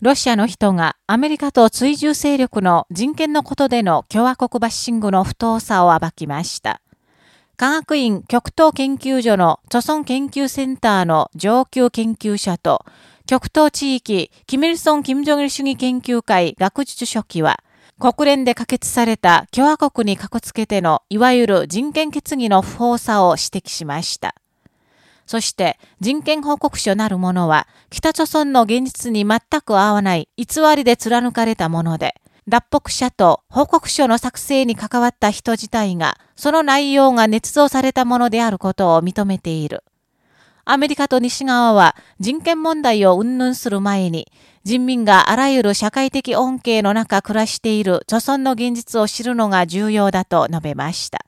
ロシアの人がアメリカと追従勢力の人権のことでの共和国バッシングの不当さを暴きました。科学院極東研究所の著村研究センターの上級研究者と、極東地域、キミルソン・キム・ジョギル主義研究会学術書記は、国連で可決された共和国にかこつけてのいわゆる人権決議の不法さを指摘しました。そして人権報告書なるものは北朝鮮の現実に全く合わない偽りで貫かれたもので、脱北者と報告書の作成に関わった人自体がその内容が捏造されたものであることを認めている。アメリカと西側は人権問題を云々する前に、人民があらゆる社会的恩恵の中暮らしている著存の現実を知るのが重要だと述べました。